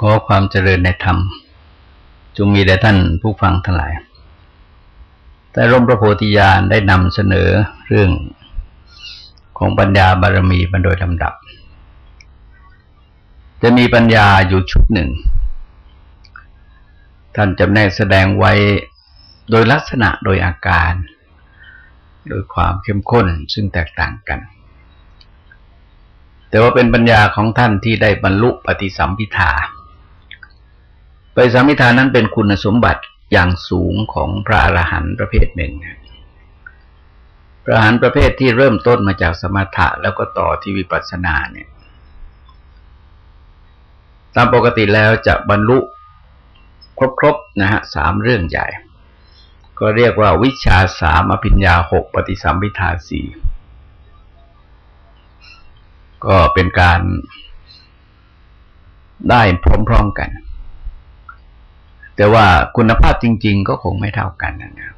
ขอความเจริญในธรรม จงมีแด่ท่านผู้ฟังทั้งหลาย แต่ร่มพระโพธิญาณได้นำเสนอเรื่องของปัญญาบารมีมาโดยลำดับ จะมีปัญญาอยู่ชุดหนึ่ง ท่านจำแนกแสดงไว้โดยลักษณะโดยอาการ โดยความเข้มข้นซึ่งแตกต่างกัน แต่ว่าเป็นปัญญาของท่านที่ได้บรรลุปฏิสัมพิทา ปสัมมิทานั้นเป็นคุณสมบัติอย่างสูงของพระอรหันต์ประเภทหนึ่งพระอรหันต์ประเภทที่เริ่มต้นมาจากสมถะแล้วก็ต่อที่วิปัสสนาเนี่ย ตามปกติแล้วจะบรรลุครบๆนะฮะสามเรื่องใหญ่ ก็เรียกว่าวิชาสามอภิญญาหกปฏิสัมพิทาสี่ก็เป็นการได้พร้อมๆกัน แต่ว่าคุณภาพจริง ๆ ก็คงไม่เท่ากันนะครับ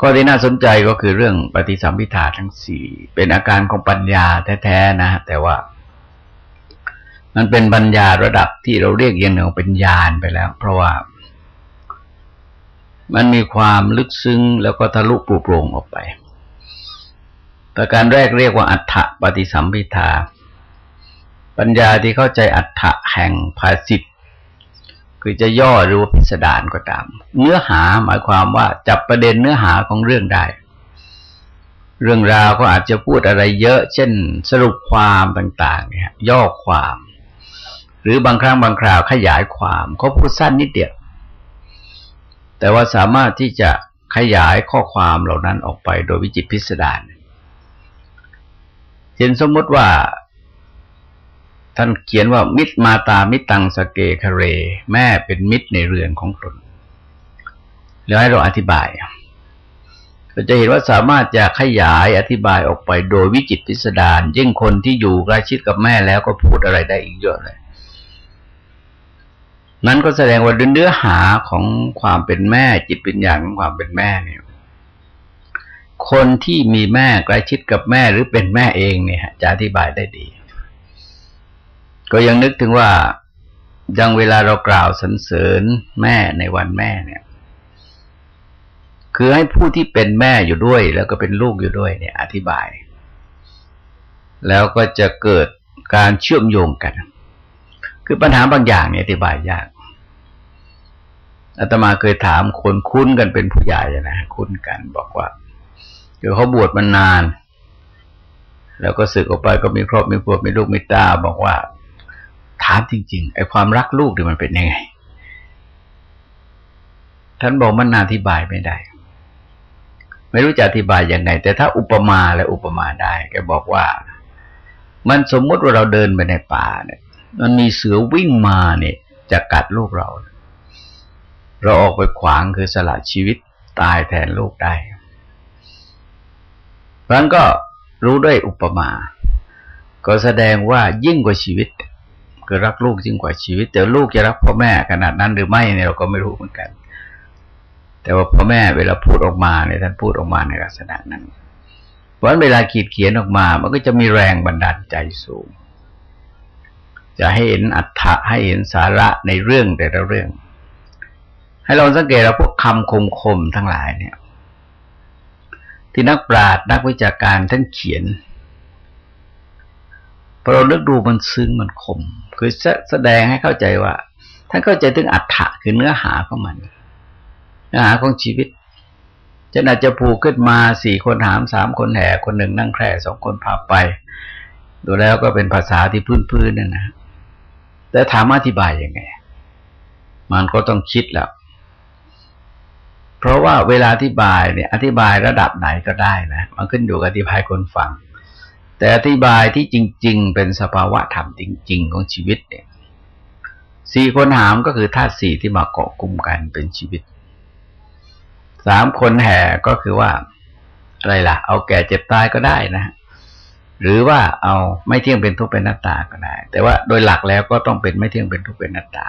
ข้อที่น่าสนใจก็คือเรื่องปฏิสัมพิธาทั้งสี่เป็นอาการของปัญญาแท้ๆนะ แต่ว่า มันเป็นปัญญาระดับที่เราเรียกอย่างหนึ่งเป็นญาณไปแล้ว เพราะว่า มันมีความลึกซึ้งแล้วก็ทะลุปลุโปร่งออกไป ประการแรกเรียกว่าอัฏฐปฏิสัมพิทา ปัญญาที่เข้าใจอัฏฐแห่งภาสิทธ คือจะย่อหรือว่าพิสดารก็ตาม เนื้อหาหมายความว่าจับประเด็นเนื้อหาของเรื่องได้ เรื่องราวก็อาจจะพูดอะไรเยอะ เช่น สรุปความต่าง ๆ เนี่ย ย่อความ หรือบางครั้งบางคราวขยายความเขาพูดสั้นนิดเดียว แต่ว่าสามารถที่จะขยายข้อความเหล่านั้นออกไปโดยวิจิตพิสดารเช่นสมมติว่า ท่านเขียนว่ามิตรมาตามิตังสเกคเร แม่เป็นมิตรในเรือนของตนแล้วให้เราอธิบายเราจะเห็นว่าสามารถจะขยายอธิบายออกไปโดยวิจิตพิสดารยิ่งคนที่อยู่ใกล้ชิดกับแม่แล้วก็พูดอะไรได้อีกเยอะเลย นั้นก็แสดงว่าเนื้อหาของความเป็นแม่จิตปัญญาของความเป็นแม่เนี่ยคนที่มีแม่ใกล้ชิดกับแม่หรือเป็นแม่เองเนี่ยจะอธิบายได้ดี ก็ยังนึกถึงว่ายังเวลาเรากล่าวสรรเสริญแม่ในวันแม่เนี่ย คือให้ผู้ที่เป็นแม่อยู่ด้วย แล้วก็เป็นลูกอยู่ด้วยเนี่ย อธิบาย แล้วก็จะเกิดการเชื่อมโยงกัน คือปัญหาบางอย่างเนี่ยอธิบายยากอาตมาเคยถามคนคุ้นกันเป็นผู้ใหญ่นะคุ้นกันบอกว่าเดี๋ยวเขาบวชมานาน แล้วก็สึกออกไปก็มีครอบมีครัวมีลูกมีตาบอกว่า ถามจริงๆไอ้ความรักลูกเนี่ยมันเป็นยังไง ท่านบอกมันอธิบายไม่ได้ ไม่รู้จะอธิบายยังไง แต่ถ้าอุปมาและอุปมาได้แกบอกว่า มันสมมุติว่าเราเดินไปในป่าเนี่ย มันมีเสือวิ่งมาเนี่ยจะกัดลูกเรา เราออกไปขวางคือสละชีวิตตายแทนลูกได้เพราะนั้นก็รู้ด้วยอุปมา ก็แสดงว่ายิ่งกว่าชีวิต คือรักลูกยิ่งกว่าชีวิต แต่ลูกจะรักพ่อแม่ขนาดนั้นหรือไม่เนี่ยเราก็ไม่รู้เหมือนกัน แต่ว่าพ่อแม่เวลาพูดออกมาเนี่ยท่านพูดออกมาในลักษณะนั้น เพราะเวลาขีดเขียนออกมา มันก็จะมีแรงบันดาลใจสูง จะให้เห็นอัตถะให้เห็นสาระในเรื่องแต่ละเรื่อง ให้เราสังเกตเราพวกคำคมคมทั้งหลายเนี่ย ที่นักปราชญ์นักวิจารการท่านเขียนพอเราเลือกดูมันซึ้งมันคม คือแสดงให้เข้าใจว่า ท่านเข้าใจถึงอัฏฐะคือเนื้อหาของมัน เนื้อหาของชีวิตจะอาจจะผูกขึ้นมาสี่คนถามสามคนแห่คนหนึ่งนั่งแคร่สองคนพาไป ดูแล้วก็เป็นภาษาที่พื้นๆนั่นนะแต่ถามอธิบายยังไง มันก็ต้องคิดแล้ว เพราะว่าเวลาอธิบายเนี่ย อธิบายระดับไหนก็ได้นะ มันขึ้นอยู่กับอธิบายคนฟัง แต่อธิบายที่จริง ๆ เป็นสภาวะธรรมจริง ๆ ของชีวิตเนี่ยสี่คนหามก็คือธาตุสี่ที่มาเกาะกลุ่มกันเป็นชีวิต สามคนแห่ก็คือว่า อะไรล่ะ เอาแก่เจ็บตายก็ได้นะหรือว่าเอาไม่เที่ยงเป็นทุกข์เป็นหน้าตาก็ได้ แต่ว่าโดยหลักแล้วก็ต้องเป็นไม่เที่ยงเป็นทุกข์เป็นหน้าตา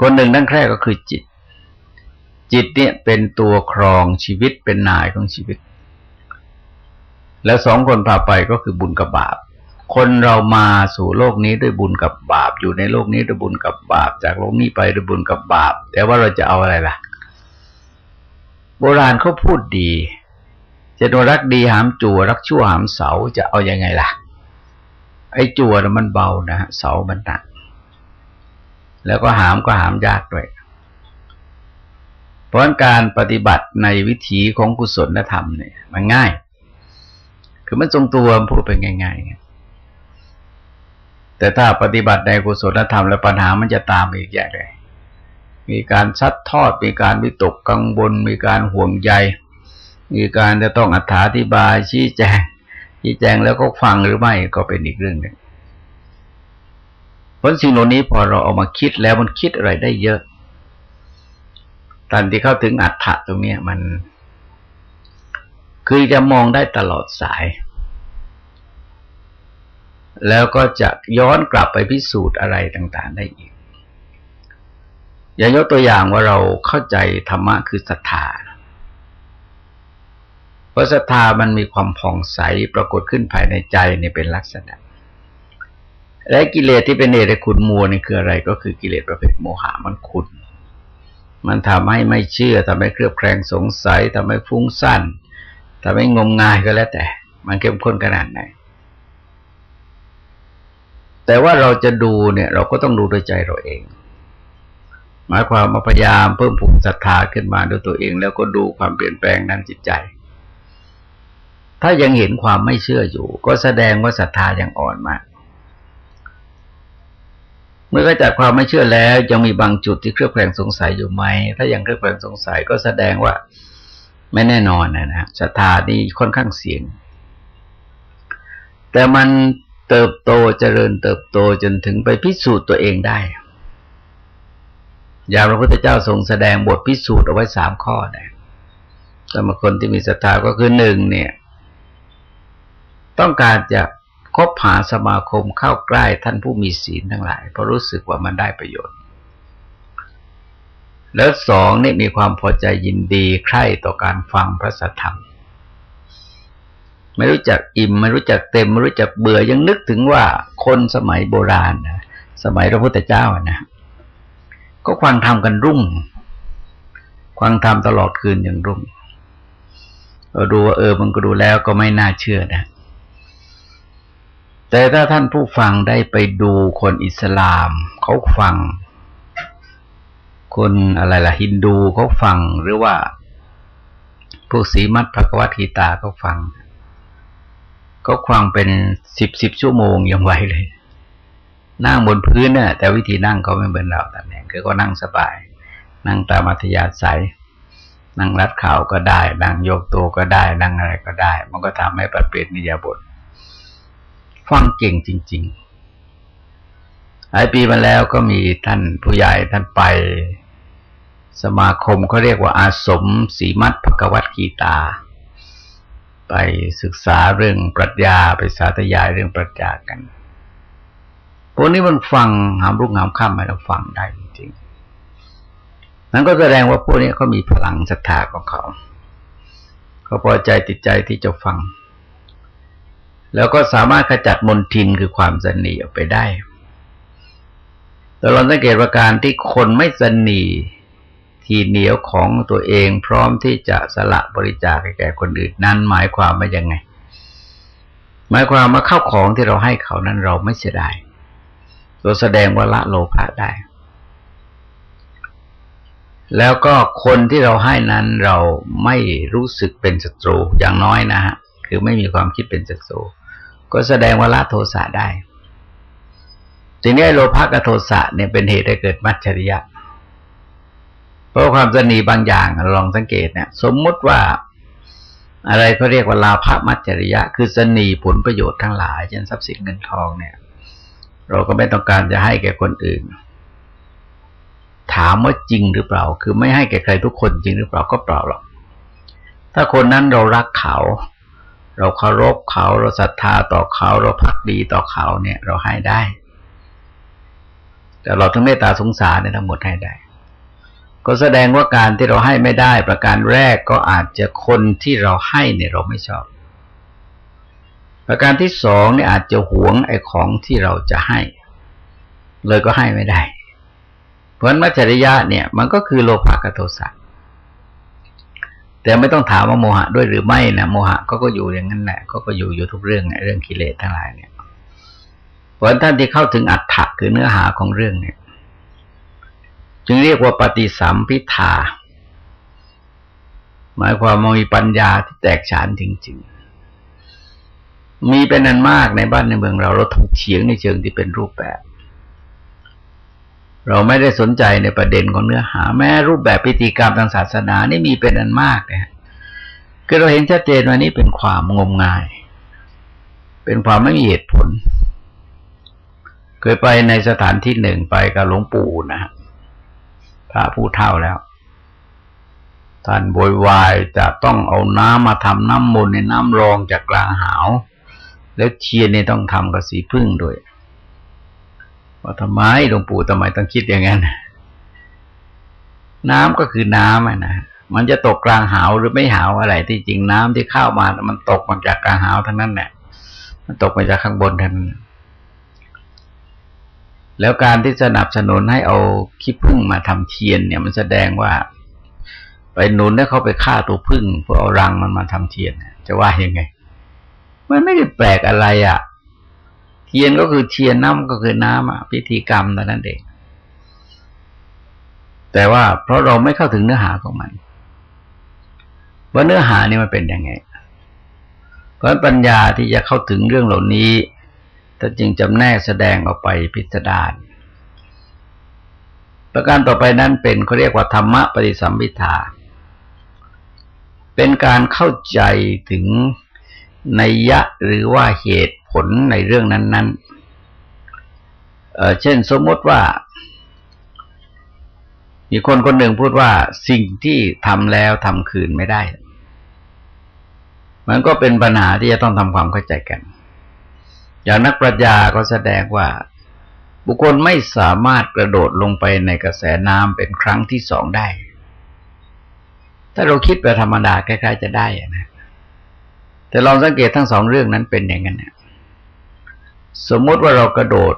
คนหนึ่งนั่งแคร่ก็คือจิต จิตเนี่ยเป็นตัวครองชีวิตเป็นนายของชีวิต แล้วสองคนพาไปก็คือบุญกับบาป คนเรามาสู่โลกนี้ด้วยบุญกับบาป อยู่ในโลกนี้ด้วยบุญกับบาป จากโลกนี้ไปด้วยบุญกับบาป แต่ว่าเราจะเอาอะไรล่ะ โบราณเขาพูดดีจะโดนรักดีหามจั่วรักชั่วหามเสาจะเอาอยัางไงล่ะ ไอ้จั่วมันเบานะฮะเสามันหนัก แล้วก็หามก็หามยากด้วยเพราะการปฏิบัติในวิถีของกุศลธรรมเนี่ย มันง่าย คือมันทรงตัวพูดเป็นง่ายๆแต่ถ้าปฏิบัติในกุศลธรรมแล้วปัญหามันจะตามอีกอย่างเลยมีการซัดทอด มีการวิตกกังวลมีการห่วงใย มีการจะต้องอธิบายชี้แจงชี้แจงแล้วก็ฟังหรือไม่ก็เป็นอีกเรื่องหนึ่งผลสิ่งเหล่านี้พอเราเอามาคิดแล้วมันคิดอะไรได้เยอะตอนที่เข้าถึงอัฏฐะตรงนี้มัน คือจะมองได้ตลอดสาย แล้วก็จะย้อนกลับไปพิสูจน์อะไรต่าง ๆ ได้อีก อย่างยกตัวอย่างว่าเราเข้าใจธรรมะคือศรัทธาเพราะศรัทธามันมีความผ่องใสปรากฏขึ้นภายในใจเนี่เป็นลักษณะ และกิเลสที่เป็นเหตุให้ขุนมัวนี่คืออะไร ก็คือกิเลสประเภทโมหะมันขุนมันทำให้ไม่เชื่อทำให้เครือบแคลงสงสัยทำให้ฟุ้งซ่าน ทำให้งมงายก็แล้วแต่ มันเข้มข้นขนาดไหน แต่ว่าเราจะดูเนี่ย เราก็ต้องดูโดยใจเราเอง หมายความมาพยายามเพิ่มผูมิศรัทธาขึ้นมาด้วยตัวเอง แล้วก็ดูความเปลี่ยนแปลงด้นจิตใจ ถ้ายังเห็นความไม่เชื่ออยู่ ก็แสดงว่าศรัทธายังอ่อนมากมื่อขจัดความไม่เชื่อแล้วยังมีบางจุดที่เครือบแคลงสงสัยอยู่ไหม ถ้ายังเครือบแคลงสงสัยก็แสดงว่า ไม่แน่นอนนะนะศรัทธานี่ค่อนข้างเสี่ยง แต่มันเติบโตเจริญเติบโตจนถึงไปพิสูจน์ตัวเองได้ อย่างพระพุทธเจ้าทรงแสดงบทพิสูจน์เอาไว้สามข้อนะสำหรับคนที่มีศรัทธาก็คือหนึ่งเนี่ย ต้องการจะคบหาสมาคมเข้าใกล้ท่านผู้มีศีลทั้งหลาย เพราะรู้สึกว่ามันได้ประโยชน์ แล้วสองนี่มีความพอใจยินดีใคร่ต่อการฟังพระสัทธรรม ไม่รู้จักอิ่มไม่รู้จักเต็ม ไม่รู้จักเบื่อยังนึกถึงว่าคนสมัยโบราณนะสมัยพระพุทธเจ้านะก็ควังทำกันรุ่งควังทำตลอดคืนอย่างรุ่งเราดูว่าเออมันก็ดูแล้วก็ไม่น่าเชื่อนะ แต่ถ้าท่านผู้ฟังได้ไปดูคนอิสลามเขาฟัง คนอะไรล่ะฮินดูเขาฟังหรือว่าพวกสีมัดพระกวัตีตาเขาฟังเขาฟังเป็นสิบสิบชั่วโมงยังไหวเลย นั่งบนพื้นเนี่ยแต่วิธีนั่งเขาไม่เหมือนเราแต่เนี่ยคือก็นั่งสบาย นั่งตามอัธยาศัยนั่งรัดเข่าก็ได้ นั่งโยกตัวก็ได้ นั่งอะไรก็ได้ มันก็ทำให้ปรับเปลี่ยนนิยาบท ฟังเก่งจริง ๆ หลายปีมาแล้วก็มีท่านผู้ใหญ่ท่านไป สมาคมเขาเรียกว่าอาสมสีมัดภกวัตกีตา ไปศึกษาเรื่องปรัชญาไปสาธยายเรื่องปรัชญากันพวกนี้มันฟังหามรุ่งหามค่ำให้เราฟังได้จริงๆนั้นก็แสดงว่าพวกนี้เขามีพลังศรัทธาของเขาเขาพอใจติดใจที่จะฟัง แล้วก็สามารถขจัดมลทินคือความสนีออกไปได้แต่เราสังเกตว่าการที่คนไม่สนี ทีเหนียวของตัวเองพร้อมที่จะสละบริจาคแก่คนอื่นนั้นหมายความว่ายังไง หมายความว่าเข้าของที่เราให้เขานั้นเราไม่เสียดายตัวแสดงว่าละโลภะได้ แล้วก็คนที่เราให้นั้นเราไม่รู้สึกเป็นศัตรูอย่างน้อยนะฮะคือไม่มีความคิดเป็นศัตรูก็แสดงว่าละโทสะได้ทีนี้โลภะกับโทสะเนี่ยเป็นเหตุให้เกิดมัจฉริยะ เพราะความสนีบางอย่างลองสังเกตเนี่ย สมมุติว่า อะไรเขาเรียกว่าลาภมัจฉริยะ คือสนีผลประโยชน์ทั้งหลายเช่นทรัพย์สินเงินทองเนี่ย เราก็ไม่ต้องการจะให้แก่คนอื่น ถามว่าจริงหรือเปล่า คือไม่ให้แก่ใครทุกคนจริงหรือเปล่าก็เปล่าหรอกถ้าคนนั้นเรารักเขา เราเคารพเขาเราศรัทธาต่อเขา เราพักดีต่อเขาเนี่ย เราให้ได้ แต่เราทั้งเมตตาสงสารเนี่ยทั้งหมดให้ได้ ก็แสดงว่าการที่เราให้ไม่ได้ประการแรกก็อาจจะคนที่เราให้เนี่ยเราไม่ชอบ ประการที่สองเนี่ยอาจจะหวงไอ้ของที่เราจะให้ เลยก็ให้ไม่ได้ เพราะมัจฉริยะเนี่ย มันก็คือโลภะกับโทสะแต่ไม่ต้องถามว่าโมหะด้วยหรือไม่นะโมหะก็ก็อยู่อย่างนั้นแหละก็ก็อยู่อยู่ทุกเรื่องเรื่องกิเลสทั้งหลายเนี่ยเพราะท่านที่เข้าถึงอัตถะคือเนื้อหาของเรื่องเนี่ย จึงเรียกว่าปฏิสัมพิทาหมายความมีปัญญาที่แตกฉานจริง ๆ มีเป็นอันมากในบ้านในเมืองเราเราถูกเฉียงในเชิงที่เป็นรูปแบบ เราไม่ได้สนใจในประเด็นของเนื้อหา แม้รูปแบบพิธีกรรมทางศาสนานี่มีเป็นอันมากนะคือเราเห็นชัดเจนว่านี่เป็นความงมงาย เป็นความไม่มีเหตุผล เคยไปในสถานที่หนึ่งไปกับหลวงปู่นะ พระผู้เท่าแล้ว ท่านบวยวายจะต้องเอาน้ำมาทำน้ำมนต์ในน้ำรองจากกลางหาว แล้วเชียนนี่ต้องทำกับสีพึ่งด้วยว่าทำไมหลวงปู่ทำไมต้องคิดอย่างนั้นน้ำก็คือน้ำนะมันจะตกกลางหาวหรือไม่หาวอะไรที่จริงน้ำที่เข้ามา มันตกมาจากกลางหาวทั้งนั้นแหละมันตกมาจากข้างบนทั้งนั้น แล้วการที่สนับสนุนให้เอาขี้พึ่งมาทำเทียนเนี่ยมันแสดงว่า ไปหนุนให้เขาไปฆ่าตัวพึ่งเพื่อเอารังมันมาทำเทียนจะว่ายังไง มันไม่ได้แปลกอะไรอะ่ะ เทียนก็คือเทียนน้ำก็คือน้ำอะพิธีกรรมแต่นั้นเองแต่ว่าเพราะเราไม่เข้าถึงเนื้อหาของมัน ว่าเนื้อหานี่มันเป็นยังไง เพราะปัญญาที่จะเข้าถึงเรื่องเหล่านี้ ถ้าจึงจำแนกแสดงออกไปพิจารประการต่อไปนั้นเป็นเขาเรียกว่าธรรมะปฏิสัมพิทา เป็นการเข้าใจถึงนัยยะหรือว่าเหตุผลในเรื่องนั้น ๆเเช่นสมมติว่า มีคนคนหนึ่งพูดว่าสิ่งที่ทำแล้วทำคืนไม่ได้ มันก็เป็นปัญหาที่จะต้องทำความเข้าใจกัน อย่างนักปรัชญาก็แสดงว่า บุคคลไม่สามารถกระโดดลงไปในกระแสน้ำเป็นครั้งที่สองได้ ถ้าเราคิดแบบธรรมดาคล้ายๆจะได้นะแต่ลองสังเกตทั้งสองเรื่องนั้นเป็นอย่างนั้นนะสมมติว่าเรากระโดด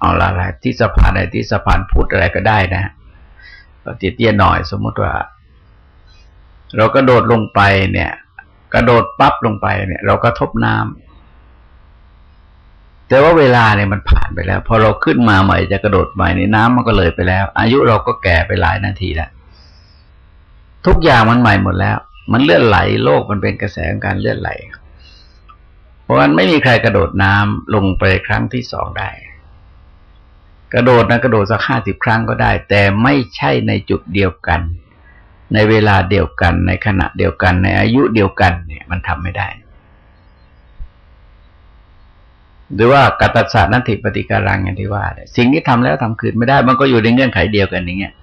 เอาละไรที่สะพานอะไรที่สะพานพุทธอะไรก็ได้นะเราเตี้ยหน่อย สมมติว่า เรากระโดดลงไปเนี่ย กระโดดปั๊บลงไปเนี่ย เราก็ทบน้ำ แต่ว่าเวลาเนี่ยมันผ่านไปแล้ว พอเราขึ้นมาใหม่จะกระโดดใหม่ในน้ำมันก็เลยไปแล้ว อายุเราก็แก่ไปหลายนาทีแล้วทุกอย่างมันใหม่หมดแล้ว มันเลื่อนไหลโลกมันเป็นกระแสของการเลื่อนไหล เพราะมันไม่มีใครกระโดดน้ำลงไปครั้งที่สองได้ กระโดดนะกระโดดสักห้าสิบครั้งก็ได้ แต่ไม่ใช่ในจุดเดียวกัน ในเวลาเดียวกัน ในขณะเดียวกันในอายุเดียวกันเนี่ย มันทำไม่ได้ หรือว่ากัตตสานันติปฏิการังอย่างที่ว่าสิ่งที่ทำแล้วทำคืนไม่ได้ มันก็อยู่ในเงื่อนไขเดียวกันอย่างเงี้ย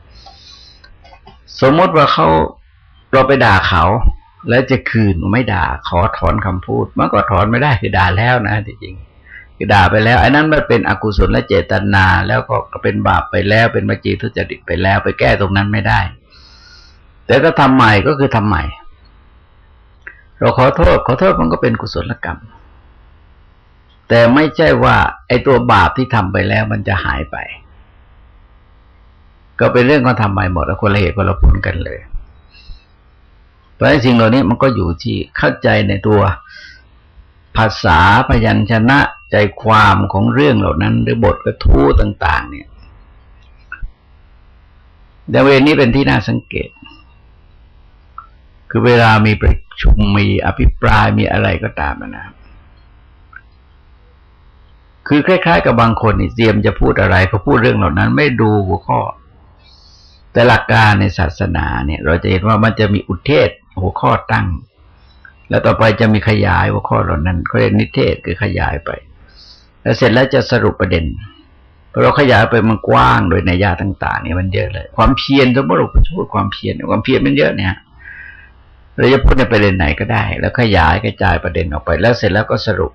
สมมติว่าเขาเราไปด่าเขา แล้วจะคืนไม่ด่า ขอถอนคำพูดมันก็ถอนไม่ได้คือด่าแล้วนะจริงคือด่าไปแล้วไอ้นั้นมันเป็นอกุศลและเจตนา แล้วก็เป็นบาปไปแล้ว เป็นมจีทุจริตไปแล้ว ไปแก้ตรงนั้นไม่ได้ แต่ถ้าทำใหม่ก็คือทำใหม่ เราขอโทษ ขอโทษมันก็เป็นกุศลกรรม แต่ไม่ใช่ว่า ไอ้ตัวบาปที่ทำไปแล้วมันจะหายไป ก็เป็นเรื่องของทำใหม่หมดแล้วคนละเหตุคนละผลกันเลยเพราะฉะนั้สิ่งเหล่านี้มันก็อยู่ที่เข้าใจในตัวภาษาพยัญชนะใจความของเรื่องเหล่านั้น หรือบทกระทู้ต่าง ๆ เนี่ยเดเวนี้เป็นที่น่าสังเกต คือเวลามีประชุมมีอภิปรายมีอะไรก็ตามนะ คือคล้าย ๆ กับบางคนนี่เตรียมจะพูดอะไรก็พูดเรื่องเหล่านั้น ไม่ดูหัวข้อ แต่หลักการในศาสนาเนี่ย เราจะเห็นว่ามันจะมีอุเทศหัวข้อตั้ง แล้วต่อไปจะมีขยายหัวข้อเหล่านั้นเขาเรียกนิเทศคือขยายไป แล้วเสร็จแล้วจะสรุปประเด็นพอเราขยายไปมันกว้างโดยในยาต่างๆเนี่ยมันเยอะเลย ความเพียรสมมติเราพูดความเพียรความเพียรมันเยอะเนี่ยเราจะพูดในประเด็นไหนก็ได้ แล้วขยายกระจายประเด็นออกไป แล้วเสร็จแล้วก็สรุป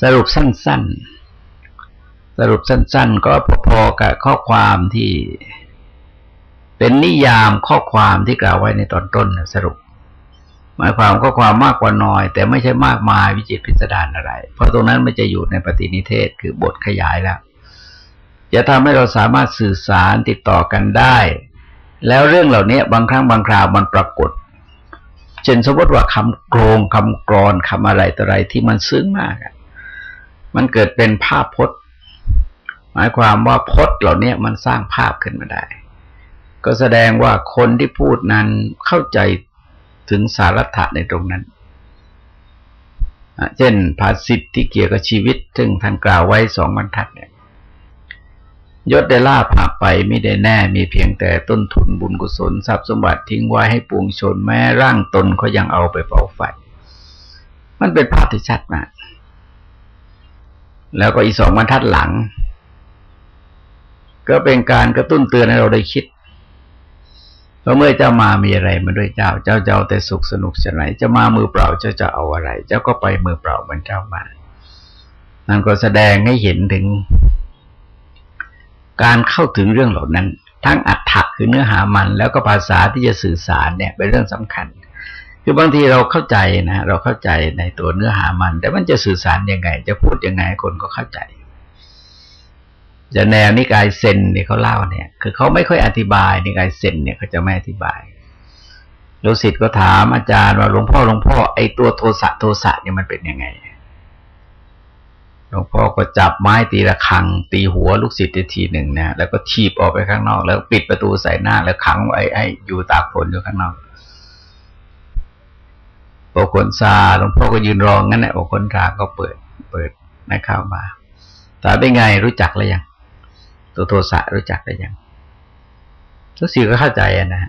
สรุปสั้น ๆ สรุปสั้น ๆ ก็พอๆกับข้อความที่เป็นนิยามข้อความที่กล่าวไว้ในตอนต้นสรุป หมายความก็ความมากกว่าน้อย แต่ไม่ใช่มากมายวิจิตพิสดารอะไร เพราะตรงนั้นมันจะอยู่ในปฏินิเทศคือบทขยายแล้วจะทำให้เราสามารถสื่อสารติดต่อกันได้ แล้วเรื่องเหล่านี้บางครั้งบางคราวมันปรากฏ เช่นสมมติว่าคำโกรงคำกรอนคำอะไรต่ออะไรที่มันซึ้งมาก มันเกิดเป็นภาพพจน์ หมายความว่าพจน์เหล่านี้มันสร้างภาพขึ้นมาได้ ก็แสดงว่าคนที่พูดนั้นเข้าใจถึงสาระในตรงนั้นเช่นภาษิตที่เกี่ยวกับชีวิต ซึ่งท่านกล่าวไว้สองบรรทัดเนี่ยยศได้ล่าภาไปไม่ได้แน่มีเพียงแต่ต้นทุนบุญกุศลทรัพย์สมบัติทิ้งไว้ให้ปวงชนแม้ร่างตนก็ยังเอาไปเผาไฟ มันเป็นภาพที่ชัดมาก แล้วก็อีกสองบรรทัดหลัง ก็เป็นการกระตุ้นเตือนให้เราได้คิดเพราะเมื่อเจ้ามามีอะไรมาด้วยเจ้า เจ้าเจ้าแต่สุขสนุกสนานจะมามือเปล่าเจ้าจะเอาอะไร เจ้าก็ไปมือเปล่าเหมือนเจ้ามานั่นก็แสดงให้เห็นถึง การเข้าถึงเรื่องเหล่านั้น ทั้งอัตถะคือเนื้อหามัน แล้วก็ภาษาที่จะสื่อสารเนี่ย เป็นเรื่องสำคัญ คือบางทีเราเข้าใจนะเราเข้าใจในตัวเนื้อหามัน แต่มันจะสื่อสารยังไง จะพูดยังไงคนก็เข้าใจจะแนวนิกายเซนเนี่ยเขาเล่าเนี่ย คือเขาไม่ค่อยอธิบายนิกายเซนเนี่ยเขาจะไม่อธิบายลูกศิษย์ก็ถามอาจารย์ว่าหลวงพ่อหลวงพ่อไอตัวโทสะโทสะเนี่ยมันเป็นยังไงหลวงพ่อก็จับไม้ตีระฆัง ตีหัวลูกศิษย์ทีหนึ่งนะแล้วก็ทีบออกไปข้างนอก แล้วปิดประตูใส่หน้าแล้วขังไว้ให้อยู่ตากฝนอยู่ข้างนอก พอคนซาหลวงพ่อก็ยืนรองงั้นแหละพอคนซาก็เปิด เปิดนะเข้ามาแต่เป็นไงรู้จักแล้วยัง ตัวโทสะรู้จักได้ยังทุกสิ่งก็เข้าใจนะ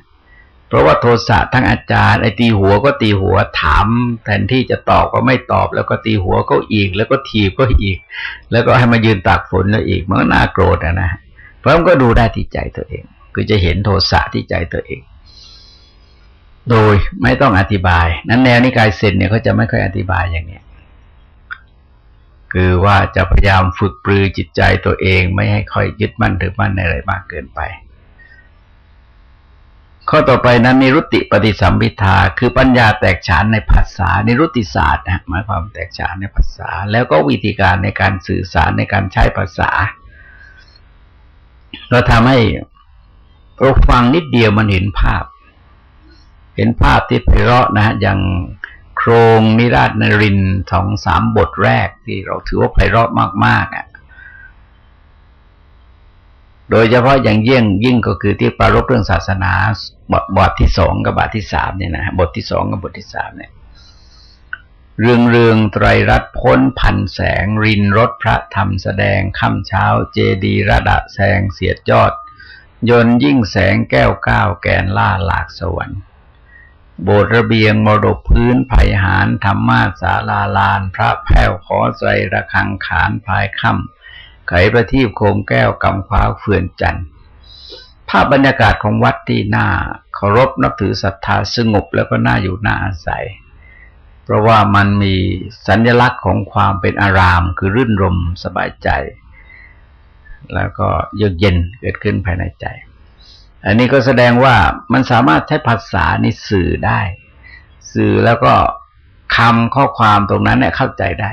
เพราะว่าโทสะทั้งอาจารย์ไอ้ตีหัวก็ตีหัวถาม แทนที่จะตอบก็ไม่ตอบ แล้วก็ตีหัวก็อีก แล้วก็ทีบก็อีก แล้วก็ให้มายืนตากฝนแล้วอีกมันก็น่าโกรธนะเพราะมันก็ดูได้ที่ใจตัวเอง คือจะเห็นโทสะที่ใจตัวเอง โดยไม่ต้องอธิบาย นั้นแนวนิกายเซนเนี่ยเขาจะไม่ค่อยอธิบายอย่างเนี้ยคือว่าจะพยายามฝึกปรือจิตใจตัวเองไม่ให้ค่อยยึดมั่นถือมั่นในอะไรมากเกินไป ข้อต่อไปนั้นนิรุติปฏิสัมพิทาคือปัญญาแตกฉานในภาษานิรุติศาสตร์นะหมายความแตกฉานในภาษา แล้วก็วิธีการในการสื่อสารในการใช้ภาษา เราทำให้เราฟังนิดเดียวมันเห็นภาพ เห็นภาพที่ไพเราะนะฮะอย่างโครงนิราชนรินสองสามบทแรกที่เราถือว่าไพเราะมากๆอะโดยเฉพาะอย่างยิ่งยิ่งก็คือที่ปรารบเรื่องศาสนาบทบทที่สองกับบทที่สามเนี่ยนะบทที่สองกับบทที่สามเนี่ยเรื่องเรื่องไตรรัตพ้นพันแสง รินรถพระธรรมแสดงค่ำเช้าเจดีระดะแสงเสียดยอด ยนยิ่งแสงแก้วก้าวแกนล่าหลากสวรรค์ โบสถ์ระเบียงมรดกพื้นไผ่หารธรรมาศาลาลาน พระแพ้วขอใจระคังขานพายค่ำไขประทีปโคมแก้วกำคว้าเฟื่อนจันทร์ภาพบรรยากาศของวัดที่น่าเคารพนับถือศรัทธาสงบแล้วก็น่าอยู่น่าอาศัย เพราะว่ามันมีสัญลักษณ์ของความเป็นอารามคือรื่นรมสบายใจ แล้วก็เยือกเย็นเกิดขึ้นภายในใจ อันนี้ก็แสดงว่ามันสามารถใช้ภาษาในสื่อได้ สื่อแล้วก็คำข้อความตรงนั้นเนี่ยเข้าใจได้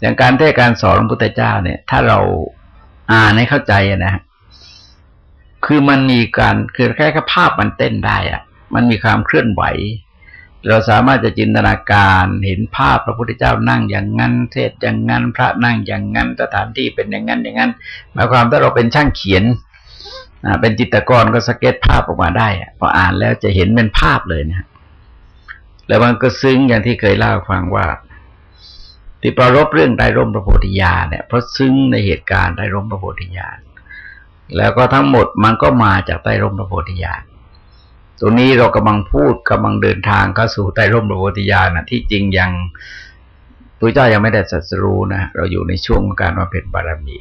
อย่างการเทศการสอนของพุทธเจ้าเนี่ย ถ้าเราอ่านให้เข้าใจนะคือมันมีการคือแค่แค่ภาพมันเต้นได้อะมันมีความเคลื่อนไหว เราสามารถจะจินตนาการเห็นภาพพระพุทธเจ้านั่งอย่างนั้นเทศอย่างนั้น พระนั่งอย่างนั้นสถานที่เป็นอย่างนั้นอย่างนั้นหมายความถ้าเราเป็นช่างเขียน เป็นจิตกรก็สเก็ตภาพออกมาได้พออ่านแล้วจะเห็นเป็นภาพเลยนะแล้วมันก็ซึ้งอย่างที่เคยเล่าฟังว่า ที่ประรบเรื่องได้ร่มพระโพธิญาเนี่ย เพราะซึ้งในเหตุการณ์ได้ร่มพระโพธิญาแล้วก็ทั้งหมดมันก็มาจากใต้ร่มพระโพธิญาตัวนี้เรากำลังพูดกำลังเดินทางเข้าสู่ใต้ร่มพระโพธิญาณนะที่จริงยังพระเจ้ายังไม่ได้สัสรูนะเราอยู่ในช่วงการมาเป็นบารมี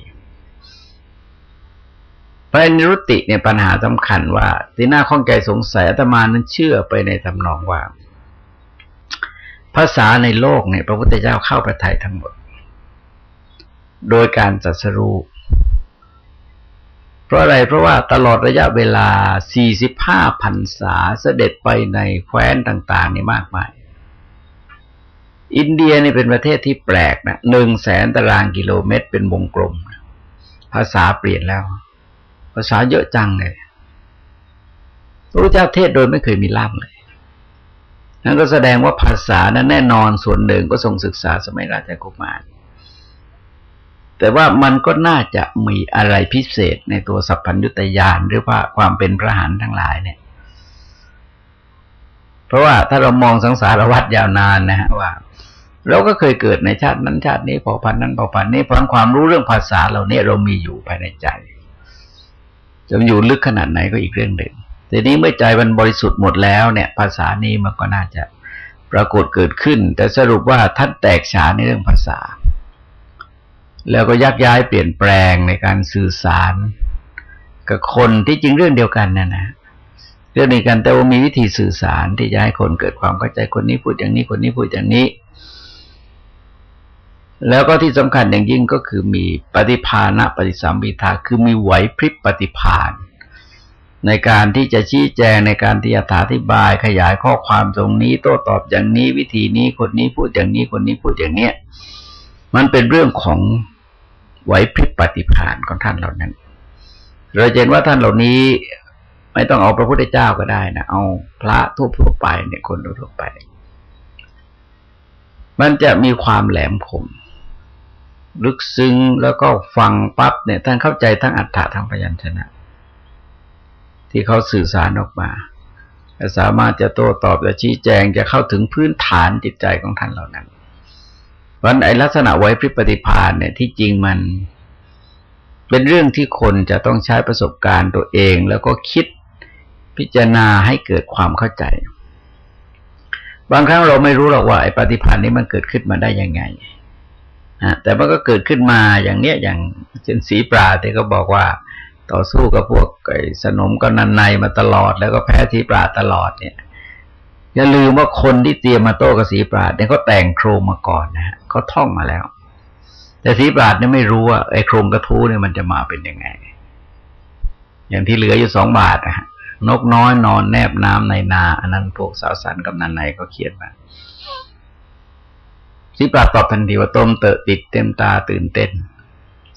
พระนิรุติเนี่ยปัญหาสำคัญว่าที่น่าข้องใจสงสัยอาตมานั้นเชื่อไปในทำนองว่า ภาษาในโลกเนี่ยพระพุทธเจ้าเข้าประทัยทั้งหมด โดยการจัดสรุปราะอะไรเพราะว่าตลอดระยะเวลา 45พรรษาเสด็จไปในแคว้นต่างๆนี่มากมาย อินเดียนี่เป็นประเทศที่แปลกนะหนึ่งแสนตารางกิโลเมตรเป็นวงกลม ภาษาเปลี่ยนแล้ว ภาษาเยอะจังเลยพระพุทธเจ้าเทศโดยไม่เคยมีล่ามเลย นั่นก็แสดงว่าภาษานั้นแน่นอนส่วนหนึ่งก็ทรงศึกษาสมัยราชกุมาร แต่ว่ามันก็น่าจะมีอะไรพิเศษในตัวสัพพัญญุตยานหรือว่าความเป็นพระหันทั้งหลายเนี่ย เพราะว่าถ้าเรามองสังสารวัฏยาวนานนะฮะว่า เราก็เคยเกิดในชาตินั้นชาตินี้เผ่าพันธุ์นั้นเผ่าพันธุ์นี้เพราะความรู้เรื่องภาษาเรานี่ยเรามีอยู่ภายในใจ จะอยู่ลึกขนาดไหนก็อีกเรื่องหนึ่งทีนี้เมื่อใจมันบริสุทธิ์หมดแล้วเนี่ย ภาษานี้มันก็น่าจะปรากฏเกิดขึ้น แต่สรุปว่าท่านแตกฉานในเรื่องภาษา แล้วก็ยักย้ายเปลี่ยนแปลงในการสื่อสาร กับคนที่จริงเรื่องเดียวกันนะนะเรื่องเดียวกันแต่ว่ามีวิธีสื่อสารที่จะให้คนเกิดความเข้าใจคนนี้พูดอย่างนี้คนนี้พูดอย่างนี้ แล้วก็ที่สำคัญอย่างยิ่งก็คือมีปฏิภาณปฏิสัมพิทาคือมีไหวพริบปฏิภาณในการที่จะชี้แจงในการที่จะอธิบายขยายข้อความตรงนี้โต้ตอบอย่างนี้วิธีนี้คนนี้พูดอย่างนี้คนนี้พูดอย่างเนี้ยมันเป็นเรื่องของไหวพริบปฏิภาณของท่านเหล่านั้น เราเห็นว่าท่านเหล่านี้ไม่ต้องเอาพระพุทธเจ้าก็ได้นะเอาพระทั่วทั่วไปเนี่ยคนทั่วไป มันจะมีความแหลมคม ลึกซึ้งแล้วก็ฟังปั๊บเนี่ยท่านเข้าใจทั้งอัฏฐะทั้งพยัญชนะ ที่เขาสื่อสารออกมาสามารถจะโต้ตอบและชี้แจงจะเข้าถึงพื้นฐานจิตใจของท่านเหล่านั้นวันไอลักษณะไว้พริปฏิพานเนี่ยที่จริงมัน เป็นเรื่องที่คนจะต้องใช้ประสบการณ์ตัวเอง แล้วก็คิดพิจารณาให้เกิดความเข้าใจ บางครั้งเราไม่รู้หรอกว่าไอ้ปฏิพันนี้มันเกิดขึ้นมาได้ยังไงะแต่มันก็เกิดขึ้นมาอย่างเนี้ยอย่างเช่นสีปลาที่เขาบอกว่า ต่อสู้กับพวกไอ้สนมก็นันในมาตลอด แล้วก็แพ้สีปลาตลอดเนี่ยอย่าลืมว่าคนที่เตรียมมาโต้กับสีปราดเนี่ยเขาแต่งโครงมาก่อนนะฮะเขาท่องมาแล้ว แต่สีปราดเนี่ยไม่รู้ว่าไอ้โครงกระทู้เนี่ยมันจะมาเป็นยังไง อย่างที่เหลืออยู่สองบาทนะฮะนกน้อยนอนแนบน้ำในนา อันนั้นพวกสาวสันกับนันในก็เขียนมา สีปราตอบทันทีว่าต้มเตอะติดเต็มตาตื่นเต้น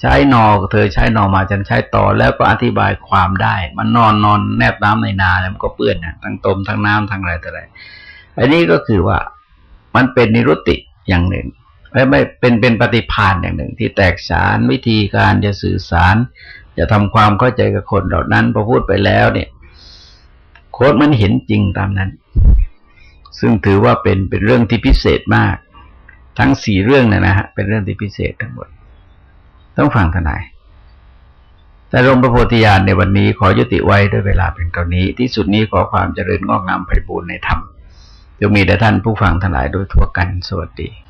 ใช้นอเธอใช้นอมาฉันใช้ต่อแล้วก็อธิบายความได้ มันนอนนอนแนบน้ำในนาแล้วมันก็เปื้อนนะทั้งต้มทั้งน้ำทั้งอะไรต่ออะไรอันนี้ก็คือว่ามันเป็นนิรุติอย่างหนึ่งไม่ไม่เป็นเป็นปฏิพานอย่างหนึ่ง ที่แตกฉานวิธีการจะสื่อสาร จะทำความเข้าใจกับคนเหล่านั้นพอพูดไปแล้วเนี่ย โค้ดมันเห็นจริงตามนั้น ซึ่งถือว่าเป็นเป็นเรื่องที่พิเศษมาก ทั้งสี่เรื่องเนี่ยนะฮะเป็นเรื่องที่พิเศษทั้งหมด ต้องฟังทนาย แต่ลงพระโพธิญาณในวันนี้ขอยุติไว้ด้วยเวลาเป็นเท่านี้ ที่สุดนี้ขอความเจริญงอกงามไพบูรณ์ในธรรมจะมีแต่ท่านผู้ฟังทั้งหลายโดยทั่วกันสวัสดี